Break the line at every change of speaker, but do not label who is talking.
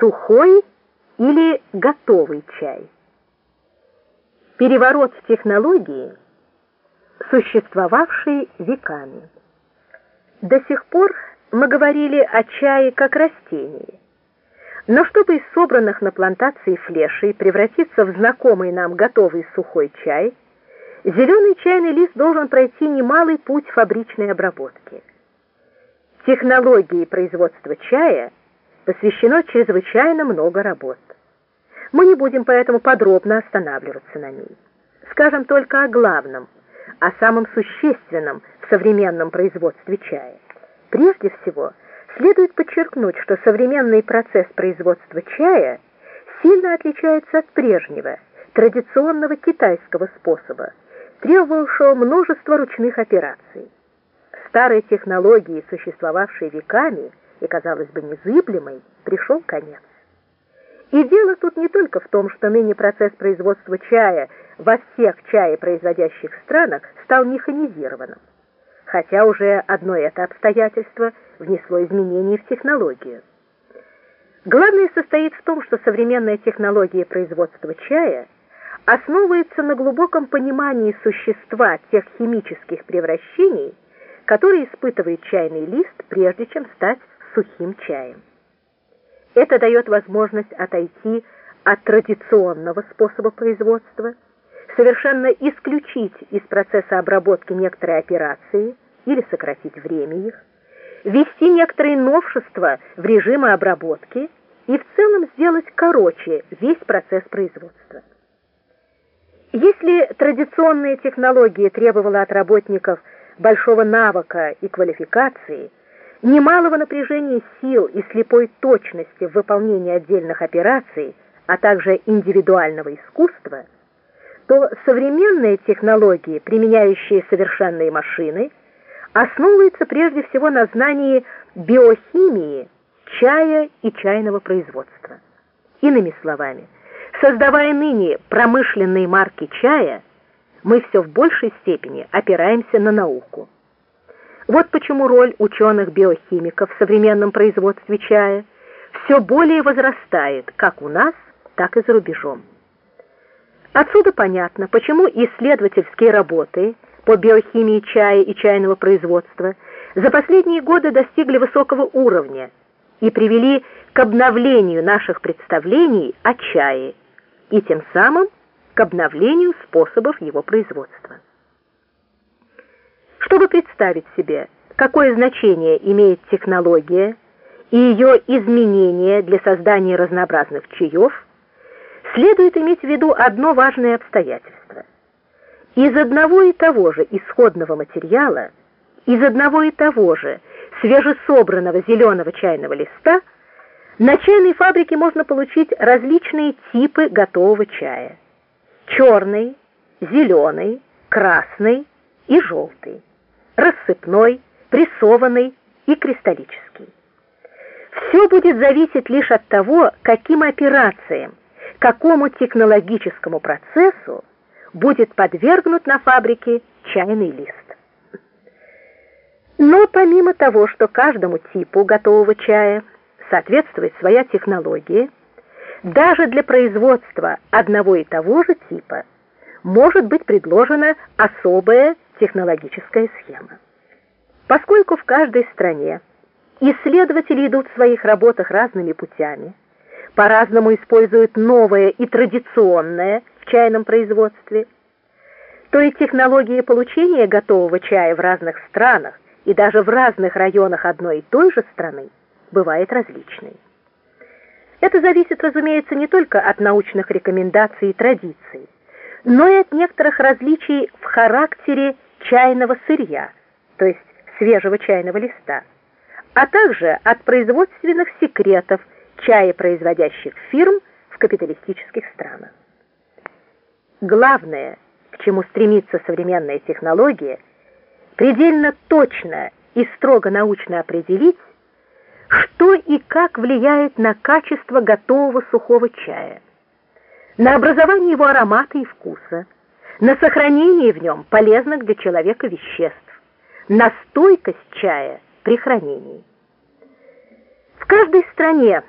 сухой или готовый чай. Переворот в технологии, существовавший веками. До сих пор мы говорили о чае как растении. Но чтобы из собранных на плантации флешей превратиться в знакомый нам готовый сухой чай, зеленый чайный лист должен пройти немалый путь фабричной обработки. Технологии производства чая посвящено чрезвычайно много работ. Мы не будем поэтому подробно останавливаться на ней. Скажем только о главном, о самом существенном в современном производстве чая. Прежде всего, следует подчеркнуть, что современный процесс производства чая сильно отличается от прежнего, традиционного китайского способа, требовавшего множества ручных операций. Старой технологии, существовавшей веками и, казалось бы, незыблемой, пришел конец. И дело тут не только в том, что ныне процесс производства чая во всех чаепроизводящих странах стал механизированным, хотя уже одно это обстоятельство внесло изменения в технологию. Главное состоит в том, что современная технология производства чая основывается на глубоком понимании существа тех химических превращений, которые испытывает чайный лист, прежде чем стать сухим чаем. Это дает возможность отойти от традиционного способа производства, совершенно исключить из процесса обработки некоторые операции или сократить время их, ввести некоторые новшества в режимы обработки и в целом сделать короче весь процесс производства. Если традиционная технология требовала от работников большого навыка и квалификации, немалого напряжения сил и слепой точности в выполнении отдельных операций, а также индивидуального искусства, то современные технологии, применяющие совершенные машины, основываются прежде всего на знании биохимии, чая и чайного производства. Иными словами, создавая ныне промышленные марки чая, мы все в большей степени опираемся на науку. Вот почему роль ученых-биохимиков в современном производстве чая все более возрастает как у нас, так и за рубежом. Отсюда понятно, почему исследовательские работы по биохимии чая и чайного производства за последние годы достигли высокого уровня и привели к обновлению наших представлений о чае и тем самым к обновлению способов его производства. Чтобы представить себе, какое значение имеет технология и ее изменение для создания разнообразных чаев, следует иметь в виду одно важное обстоятельство. Из одного и того же исходного материала, из одного и того же свежесобранного зеленого чайного листа на чайной фабрике можно получить различные типы готового чая. Черный, зеленый, красный и желтый рассыпной, прессованный и кристаллический. Все будет зависеть лишь от того, каким операциям, какому технологическому процессу будет подвергнут на фабрике чайный лист. Но помимо того, что каждому типу готового чая соответствует своя технология, даже для производства одного и того же типа может быть предложена особая технологическая схема. Поскольку в каждой стране исследователи идут в своих работах разными путями, по-разному используют новое и традиционное в чайном производстве, то и технологии получения готового чая в разных странах и даже в разных районах одной и той же страны бывает различной. Это зависит, разумеется, не только от научных рекомендаций и традиций, но и от некоторых различий в характере чайного сырья, то есть свежего чайного листа, а также от производственных секретов чаепроизводящих фирм в капиталистических странах. Главное, к чему стремится современная технология, предельно точно и строго научно определить, что и как влияет на качество готового сухого чая, на образование его аромата и вкуса, на сохранение в нем полезных для человека веществ, на стойкость чая при хранении. В каждой стране